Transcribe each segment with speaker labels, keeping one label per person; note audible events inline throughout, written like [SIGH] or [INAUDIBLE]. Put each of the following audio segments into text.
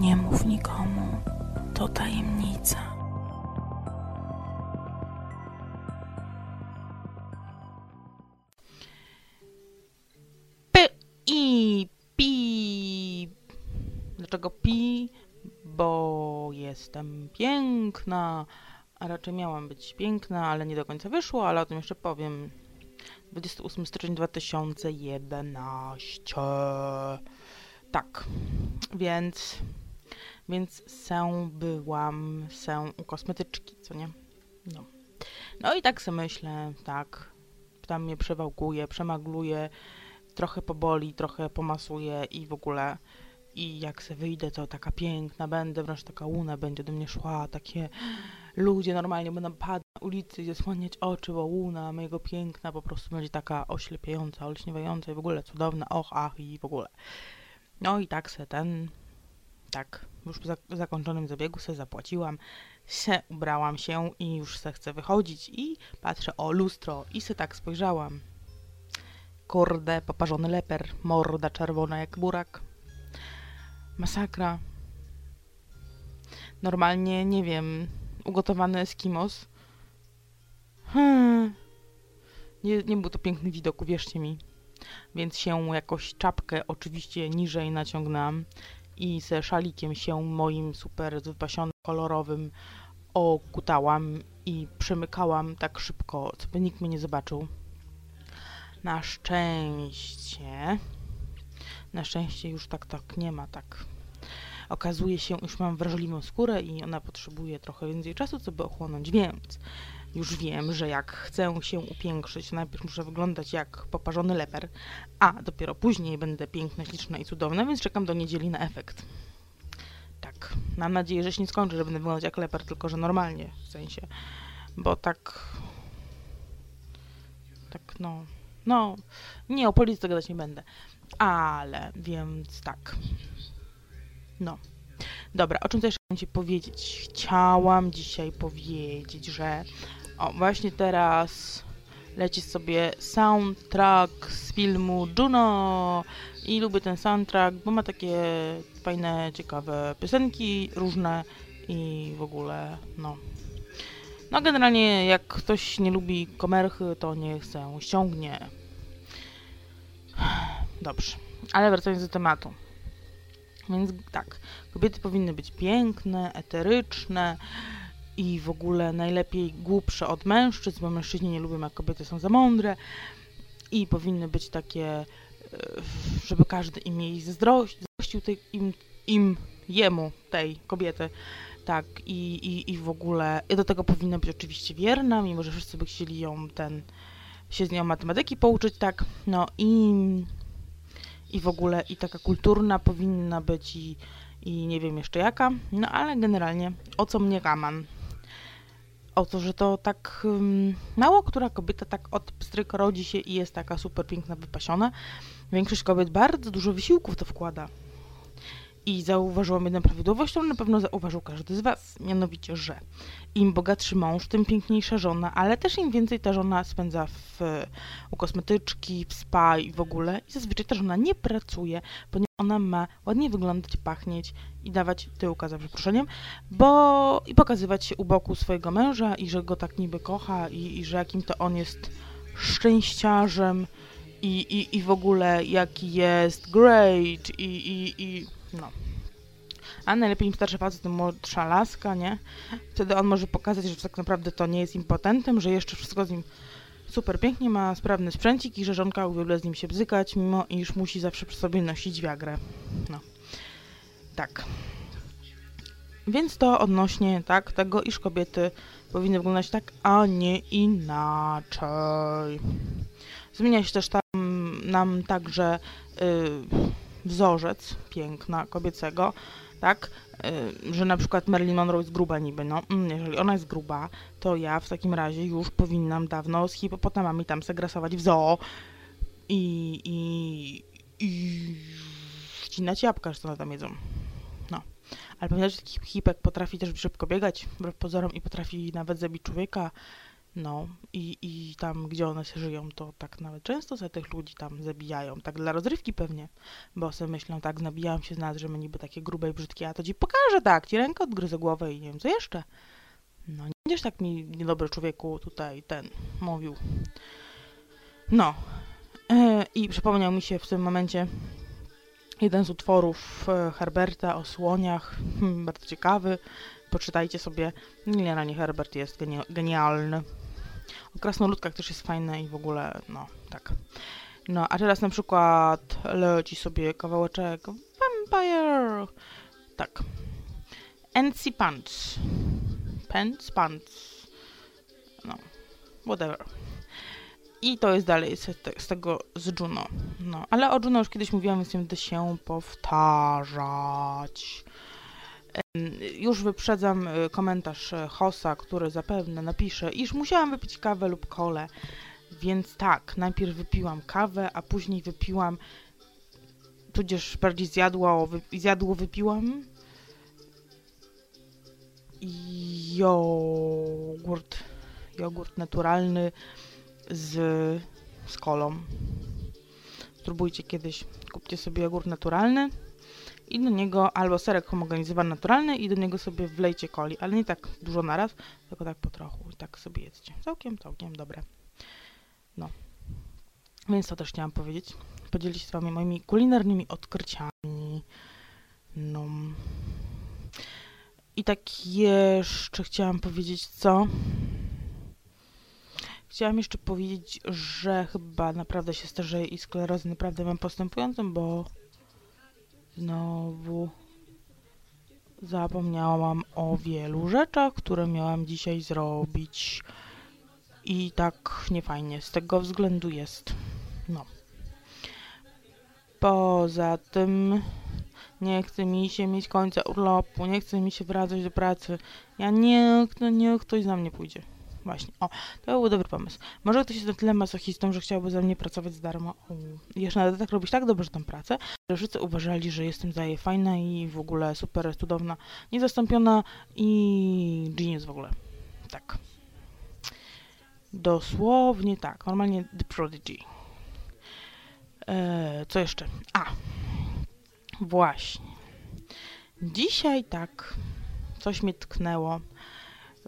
Speaker 1: Nie mów nikomu, to tajemnica.
Speaker 2: P i pi. Dlaczego pi? Bo jestem piękna. A raczej miałam być piękna, ale nie do końca wyszło, ale o tym jeszcze powiem. 28 styczeń 2011. Tak. Więc więc sę byłam, sę u kosmetyczki, co nie? No. No i tak sobie myślę, tak. Tam mnie przewałkuje, przemagluje, trochę poboli, trochę pomasuje i w ogóle. I jak se wyjdę, to taka piękna będę, wręcz taka łuna będzie do mnie szła, takie ludzie normalnie będą padać na ulicy i zasłaniać oczy, bo łuna mojego piękna po prostu będzie taka oślepiająca, olśniewająca i w ogóle cudowna, och, ach i w ogóle. No i tak se ten, tak, już po zak- zakończonym zabiegu se zapłaciłam, se ubrałam się i już se chcę wychodzić i patrzę, o lustro i se tak spojrzałam. Kurde, poparzony leper, morda czerwona jak burak. Masakra. Normalnie, nie wiem, ugotowany eskimos. Hmm. Nie, nie był to piękny widok, uwierzcie mi. Więc się jakoś czapkę oczywiście niżej naciągnęłam i ze szalikiem się moim super wypasionym, kolorowym okutałam i przemykałam tak szybko, co by nikt mnie nie zobaczył. Na szczęście, na szczęście już tak tak nie ma, tak. Okazuje się, już mam wrażliwą skórę i ona potrzebuje trochę więcej czasu, co by ochłonąć, więc już wiem, że jak chcę się upiększyć, najpierw muszę wyglądać jak poparzony leper, a dopiero później będę piękna, śliczna i cudowna, więc czekam do niedzieli na efekt. Tak, mam nadzieję, że się nie skończy, że będę wyglądać jak leper, tylko że normalnie, w sensie, bo tak, tak no, no, nie, o polityce gadać nie będę, ale, więc tak, no. Dobra, o czym też chciałam Ci powiedzieć? Chciałam dzisiaj powiedzieć, że o, właśnie teraz leci sobie soundtrack z filmu Juno i lubię ten soundtrack, bo ma takie fajne, ciekawe piosenki, różne i w ogóle, no. No generalnie jak ktoś nie lubi komerchy, to niech se ściągnie. Dobrze, ale wracając do tematu. Więc tak, kobiety powinny być piękne, eteryczne i w ogóle najlepiej głupsze od mężczyzn, bo mężczyźni nie lubią, jak kobiety są za mądre i powinny być takie, e, żeby każdy im jej zazdrościł tej, im, im, jemu, tej kobiety, tak, i, i, i w ogóle, i do tego powinna być oczywiście wierna, mimo że wszyscy by chcieli ją ten, się z nią matematyki pouczyć, tak, no i i w ogóle i taka kulturna powinna być i, i nie wiem jeszcze jaka, no ale generalnie o co mnie gaman? O to, że to tak mało która kobieta tak od pstryk rodzi się i jest taka super piękna, wypasiona. Większość kobiet bardzo dużo wysiłków to wkłada. I zauważyłam jedną prawidłowość, którą na pewno zauważył każdy z Was, mianowicie, że im bogatszy mąż, tym piękniejsza żona, ale też im więcej ta żona spędza w, u kosmetyczki, w spa i w ogóle. I zazwyczaj ta żona nie pracuje, ponieważ ona ma ładnie wyglądać, pachnieć i dawać tyłka za przeproszeniem, bo i pokazywać się u boku swojego męża i że go tak niby kocha i, i że jakim to on jest szczęściarzem i, i, i w ogóle jaki jest great i, i, i no. A najlepiej im starszy facet, tym młodsza laska, nie? Wtedy on może pokazać, że tak naprawdę to nie jest impotentem, że jeszcze wszystko z nim super pięknie, ma sprawny sprzęcik i że żonka uwielbia z nim się bzykać, mimo iż musi zawsze przy sobie nosić wiagrę. No. Tak. Więc to odnośnie, tak, tego, iż kobiety powinny wyglądać tak, a nie inaczej. Zmienia się też tam nam także y, wzorzec piękna kobiecego, tak, y, że na przykład Marilyn Monroe jest gruba niby, no, mm, jeżeli ona jest gruba, to ja w takim razie już powinnam dawno z hipopotamami tam se grasować w zoo i, i, i wcinać jabłka, że one tam jedzą. No. Ale pamiętajcie, taki hipek potrafi też szybko biegać, wbrew pozorom, i potrafi nawet zabić człowieka. No i, i tam, gdzie one się żyją, to tak nawet często sobie tych ludzi tam zabijają. Tak dla rozrywki pewnie, bo sobie myślą, tak, nabijałam się z nas, że my niby takie grube i brzydkie, a to ci pokażę, tak, ci rękę odgryzę głowę i nie wiem co jeszcze. No nie będziesz tak mi, niedobry człowieku, tutaj ten mówił. No. E, I przypomniał mi się w tym momencie jeden z utworów e, Herberta o słoniach, hmm, bardzo ciekawy. Poczytajcie sobie. Generalnie Herbert jest geni genialny. O krasnoludkach też jest fajne i w ogóle, no, tak. No, a teraz na przykład leci sobie kawałeczek Vampire. Tak. NC Pants. Pants, Pants. No, whatever. I to jest dalej z, te, z, tego z Juno. No, ale o Juno już kiedyś mówiłam, więc nie będę się powtarzać. Już wyprzedzam y, komentarz y, Hossa, który zapewne napisze, iż musiałam wypić kawę lub kole. Więc tak, najpierw wypiłam kawę, a później wypiłam, tudzież bardziej zjadło, wy, zjadło wypiłam jogurt, jogurt naturalny z, z kolą. Spróbujcie kiedyś, kupcie sobie jogurt naturalny i do niego albo serek homogenizowany naturalny i do niego sobie wlejcie coli, ale nie tak dużo naraz, tylko tak po trochu i tak sobie jedzcie. Całkiem, całkiem dobre. No. Więc to też chciałam powiedzieć. Podzielić się z wami moimi kulinarnymi odkryciami. No. I tak jeszcze chciałam powiedzieć co? Chciałam jeszcze powiedzieć, że chyba naprawdę się starzeję i sklerozy naprawdę mam postępującą, bo Znowu zapomniałam o wielu rzeczach, które miałam dzisiaj zrobić. I tak niefajnie z tego względu jest. No. Poza tym nie chce mi się mieć końca urlopu, nie chce mi się wracać do pracy. Ja nie chcę, niech ktoś za mnie pójdzie. Właśnie, o, to był dobry pomysł. Może ktoś jest na tyle masochistą, że chciałby za mnie pracować za darmo. I jeszcze nawet tak robić tak dobrze tę pracę, że wszyscy uważali, że jestem za jej fajna i w ogóle super cudowna, niezastąpiona i genius w ogóle. Tak. Dosłownie tak. Normalnie The Prodigy. Eee, co jeszcze? A. Właśnie. Dzisiaj tak coś mnie tknęło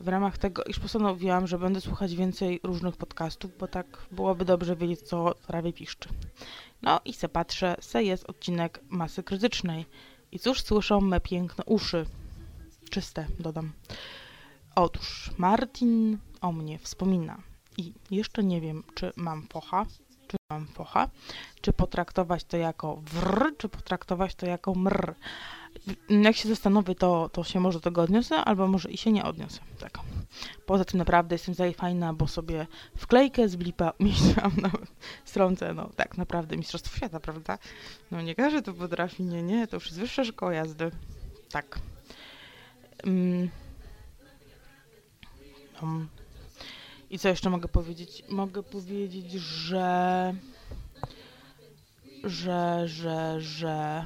Speaker 2: w ramach tego, iż postanowiłam, że będę słuchać więcej różnych podcastów, bo tak byłoby dobrze wiedzieć, co prawie piszczy. No i se patrzę, se jest odcinek masy krytycznej. I cóż słyszą me piękne uszy? Czyste, dodam. Otóż Martin o mnie wspomina i jeszcze nie wiem, czy mam focha, czy mam focha, czy potraktować to jako wr, czy potraktować to jako mr jak się zastanowię, to, to się może do tego odniosę, albo może i się nie odniosę. Tak. Poza tym naprawdę jestem za fajna, bo sobie wklejkę z blipa [LAUGHS] umieściłam na stronce, no tak, naprawdę Mistrzostwo Świata, prawda? No nie każdy to potrafi, nie, nie, to już jest wyższa szkoła jazdy. Tak. Um, um. I co jeszcze mogę powiedzieć? Mogę powiedzieć, że że, że, że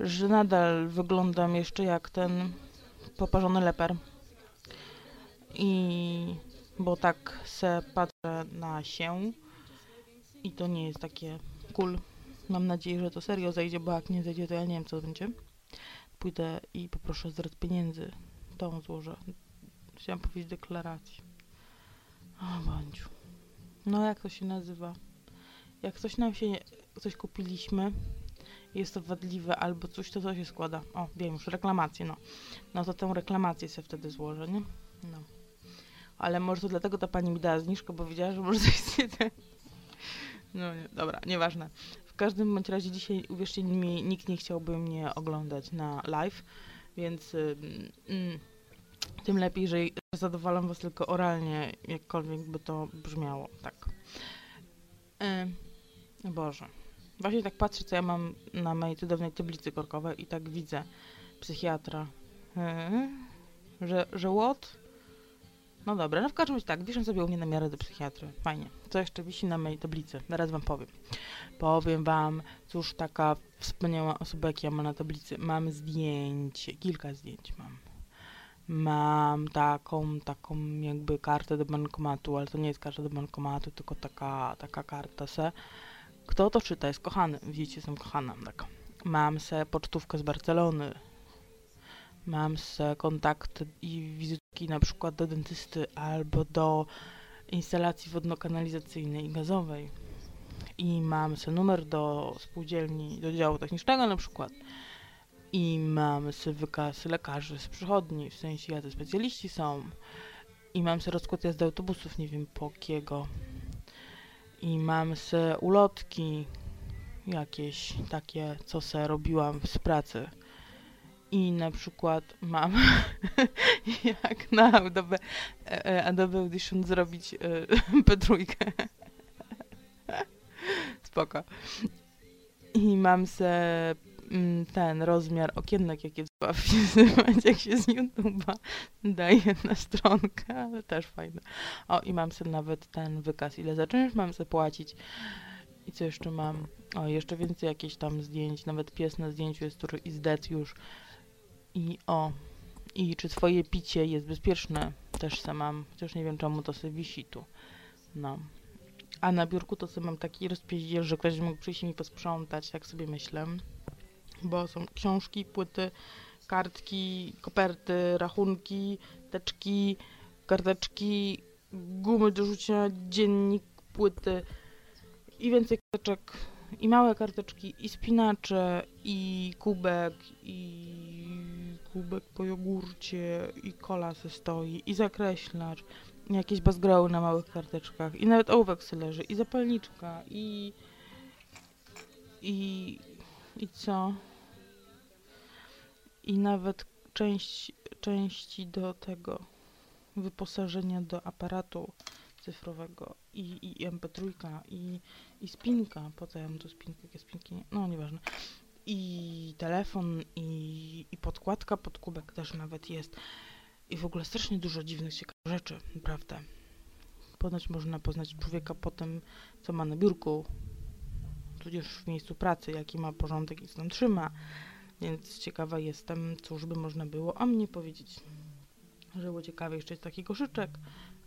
Speaker 2: że nadal wyglądam jeszcze jak ten poparzony leper. I bo tak se patrzę na się i to nie jest takie cool. Mam nadzieję, że to serio zejdzie, bo jak nie zejdzie, to ja nie wiem, co będzie. Pójdę i poproszę zwrot pieniędzy. To złożę. Chciałam powiedzieć deklarację. O, bądź. No, jak to się nazywa? Jak coś nam się, coś kupiliśmy, jest to wadliwe albo coś, to co się składa. O, wiem już, reklamację, no. No to tę reklamację sobie wtedy złożę, nie? No. Ale może to dlatego ta pani mi dała zniżkę, bo wiedziała, że może coś ten... No, nie, dobra, nieważne. W każdym bądź razie dzisiaj, uwierzcie mi, nikt nie chciałby mnie oglądać na live, więc y, mm, tym lepiej, że zadowalam was tylko oralnie, jakkolwiek by to brzmiało, tak. Y, Boże. Właśnie tak patrzę, co ja mam na mojej cudownej tablicy korkowej i tak widzę psychiatra. Yy, że, że? No dobra, no w każdym razie tak, wiszę sobie u mnie na miarę do psychiatry. Fajnie. Co jeszcze wisi na mojej tablicy? Zaraz wam powiem. Powiem wam, cóż taka wspaniała osoba, jak ja mam na tablicy. Mam zdjęcie, kilka zdjęć mam. Mam taką, taką jakby kartę do bankomatu, ale to nie jest karta do bankomatu, tylko taka, taka karta se. Kto to czyta? Jest kochany. Widzicie, jestem kochana. Tak. Mam se pocztówkę z Barcelony. Mam se kontakty i wizytki na przykład do dentysty albo do instalacji wodno-kanalizacyjnej i gazowej. I mam se numer do spółdzielni, do działu technicznego na przykład. I mam se wykaz lekarzy z przychodni, w sensie jacy specjaliści są. I mam se rozkład jazdy autobusów, nie wiem po kiego. I mam se ulotki jakieś takie, co se robiłam z pracy. I na przykład mam [LAUGHS] jak na Adobe, e, e, Adobe Audition zrobić e, [LAUGHS] P3. [LAUGHS] Spoko. I mam se ten rozmiar okienek, jakie trzeba wpisywać, jak się z YouTube'a daje na stronkę, ale też fajne. O, i mam sobie nawet ten wykaz, ile za czynsz mam sobie płacić. I co jeszcze mam? O, jeszcze więcej jakieś tam zdjęć, nawet pies na zdjęciu jest, który is dead już. I o, i czy twoje picie jest bezpieczne? Też se mam, chociaż nie wiem czemu to sobie wisi tu. No. A na biurku to sobie mam taki rozpieździel, że ktoś mógł przyjść i mi posprzątać, tak sobie myślę. Bo są książki, płyty, kartki, koperty, rachunki, teczki, karteczki, gumy do rzucia, dziennik, płyty i więcej karteczek, i małe karteczki, i spinacze, i kubek, i kubek po jogurcie, i kola se stoi, i zakreślacz, i jakieś bazgroły na małych karteczkach, i nawet ołówek se leży, i zapalniczka, i... i... i co? I nawet część, części do tego wyposażenia do aparatu cyfrowego i, i, i MP3 i, i spinka, po co ja mam tu spinkę, jakie spinki, nie, no nieważne. I telefon i, i podkładka pod kubek też nawet jest. I w ogóle strasznie dużo dziwnych, ciekawych rzeczy, naprawdę. Ponoć można poznać człowieka po tym, co ma na biurku, tudzież w miejscu pracy, jaki ma porządek i tam trzyma. Więc ciekawa jestem, cóż by można było o mnie powiedzieć. Że było ciekawe, jeszcze jest taki koszyczek,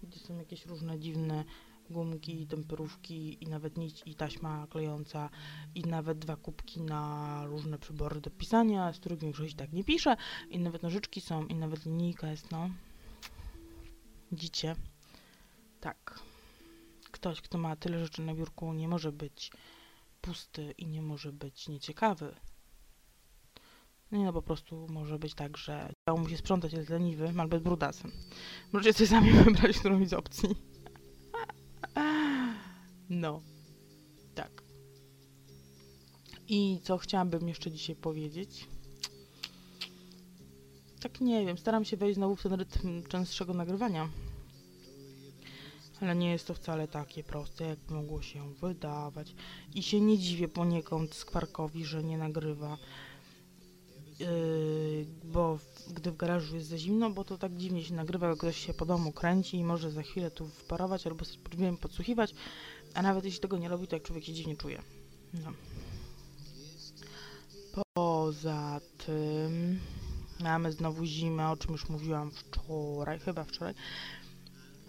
Speaker 2: gdzie są jakieś różne dziwne gumki, temperówki i nawet nić i taśma klejąca i nawet dwa kubki na różne przybory do pisania, z których większość tak nie pisze i nawet nożyczki są i nawet linijka jest, no. Widzicie? Tak. Ktoś, kto ma tyle rzeczy na biurku nie może być pusty i nie może być nieciekawy. Nie no, po prostu może być tak, że dało mu się sprzątać, jest leniwy, albo jest brudasem. Możecie sobie sami [LAUGHS] wybrać którąś z opcji. [LAUGHS] No. Tak. I co chciałabym jeszcze dzisiaj powiedzieć? Tak nie wiem, staram się wejść znowu w ten rytm częstszego nagrywania. Ale nie jest to wcale takie proste, jak mogło się wydawać. I się nie dziwię poniekąd Skwarkowi, że nie nagrywa. Yy, bo gdy w garażu jest za zimno, bo to tak dziwnie się nagrywa, jak ktoś się po domu kręci i może za chwilę tu wparować albo drzwiami podsłuchiwać, a nawet jeśli tego nie robi, to jak człowiek się dziwnie czuje. No. Poza tym mamy znowu zimę, o czym już mówiłam wczoraj, chyba wczoraj.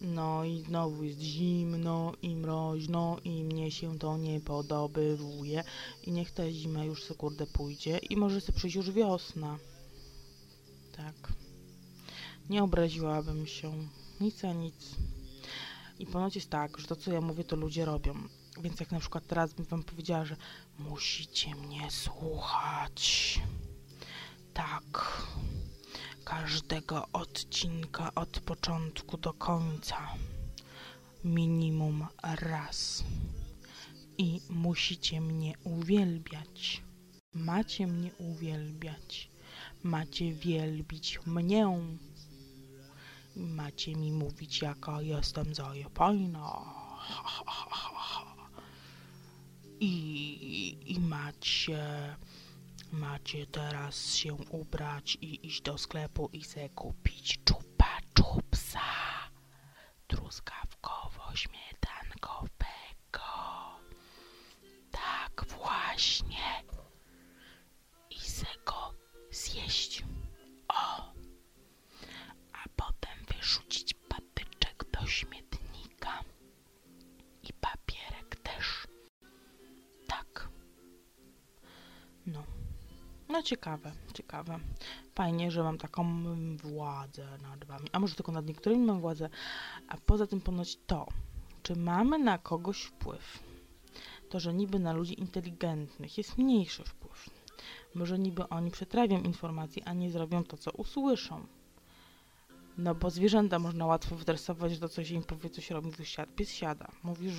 Speaker 2: No i znowu jest zimno i mroźno i mnie się to nie podobywuje i niech ta zima już se kurde pójdzie i może se przyjść już wiosna. Tak. Nie obraziłabym się. Nic a nic. I ponoć jest tak, że to co ja mówię to ludzie robią. Więc jak na przykład teraz bym wam powiedziała, że musicie mnie słuchać. Tak każdego odcinka od początku do końca. Minimum raz. I musicie mnie uwielbiać. Macie mnie uwielbiać. Macie wielbić mnie. Macie mi mówić, jaka jestem zajebajna. [LAUGHS] I, I macie Macie teraz się ubrać i iść do sklepu i se kupić czupa czupsa truskawkowo-śmietankowego. Tak właśnie. I se go zjeść. O! A potem wyrzucić patyczek do śmietnika. No ciekawe, ciekawe. Fajnie, że mam taką władzę nad wami. A może tylko nad niektórymi mam władzę. A poza tym ponoć to, czy mamy na kogoś wpływ. To, że niby na ludzi inteligentnych jest mniejszy wpływ. Może niby oni przetrawią informacje, a nie zrobią to, co usłyszą. No bo zwierzęta można łatwo wdresować, że to coś im powie, coś robi, wysiad, pies siada. Mówisz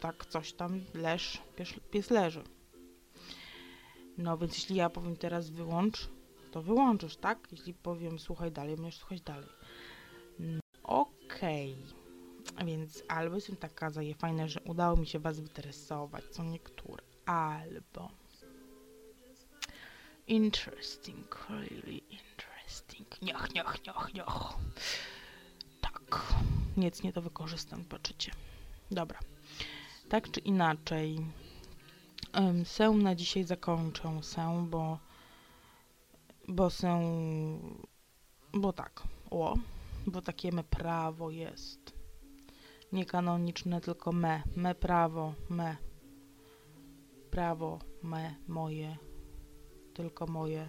Speaker 2: tak, coś tam, leż, pies, pies leży. No więc jeśli ja powiem teraz wyłącz, to wyłączysz, tak? Jeśli powiem słuchaj dalej, będziesz słuchać dalej. No, Okej. Więc albo jestem taka zaje fajna, że udało mi się was wytresować, co niektóre, albo interesting, really interesting. Niach, niach, niach, niach. Tak. Nic nie to wykorzystam, zobaczycie. Dobra. Tak czy inaczej, sę na dzisiaj zakończę sę, bo bo sę bo tak, o, bo takie me prawo jest. Nie kanoniczne, tylko me, me prawo, me. Prawo, me, moje, tylko moje.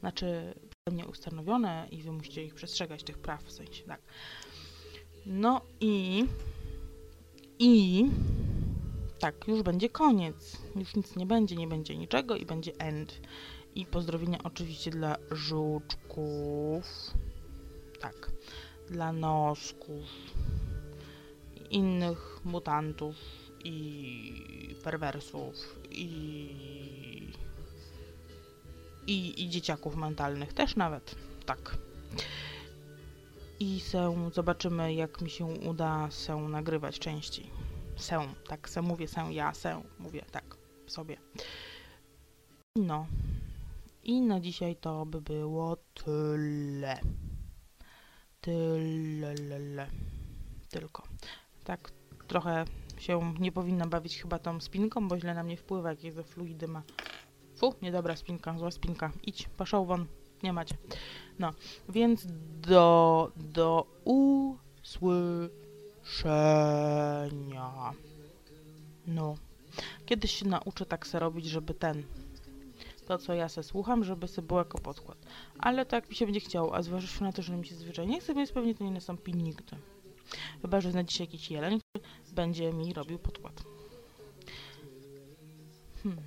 Speaker 2: Znaczy, mnie ustanowione i wy musicie ich przestrzegać, tych praw, w sensie, tak. No i i tak, już będzie koniec. Już nic nie będzie, nie będzie niczego i będzie end. I pozdrowienia oczywiście dla żuczków. Tak. Dla nosków. Innych mutantów i perwersów i, i, i dzieciaków mentalnych też nawet. Tak. I se zobaczymy, jak mi się uda się nagrywać częściej. Sę, tak se mówię, sę, ja se mówię, tak, sobie. No. I na dzisiaj to by było tyle. Tyle. Tylko. Tak trochę się nie powinna bawić chyba tą spinką, bo źle na mnie wpływa, jak jest ze fluidy ma. Fu, niedobra spinka, zła spinka. Idź, paszą won, nie macie. No, więc do, do usłyszenia. No. Kiedyś się nauczę tak se robić, żeby ten, to co ja se słucham, żeby se było jako podkład. Ale tak mi się będzie chciało, a zważywszy na to, że mi się zwyczajnie nie chce, więc pewnie to nie nastąpi nigdy. Chyba, że znajdzie się jakiś jeleń, który będzie mi robił podkład. Hmm.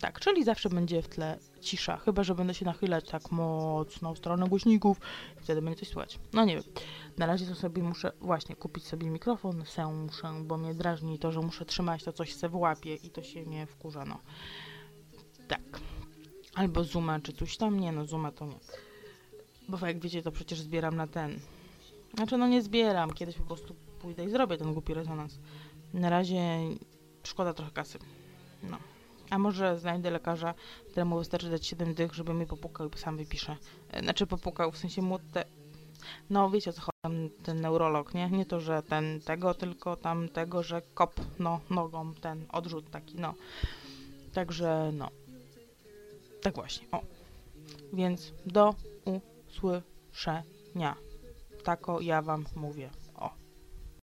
Speaker 2: Tak, czyli zawsze będzie w tle cisza, chyba że będę się nachylać tak mocno w stronę głośników wtedy będzie coś słychać. No nie wiem. Na razie to sobie muszę właśnie kupić sobie mikrofon, sę muszę, bo mnie drażni to, że muszę trzymać to coś se w łapie i to się mnie wkurza, no. Tak. Albo Zooma czy coś tam, nie no, Zooma to nie. Bo jak wiecie, to przecież zbieram na ten. Znaczy no nie zbieram, kiedyś po prostu pójdę i zrobię ten głupi rezonans. Na razie szkoda trochę kasy. No. A może znajdę lekarza, któremu wystarczy dać 7 dych, żeby mi popukał i sam wypisze. E, Znaczy popukał, w sensie mu te... No wiecie co chodzi, ten neurolog, nie? Nie to, że ten tego, tylko tam tego, że kop, no, nogą, ten odrzut taki, no. Także, no. Tak właśnie, o. Więc do usłyszenia. Tako ja wam mówię.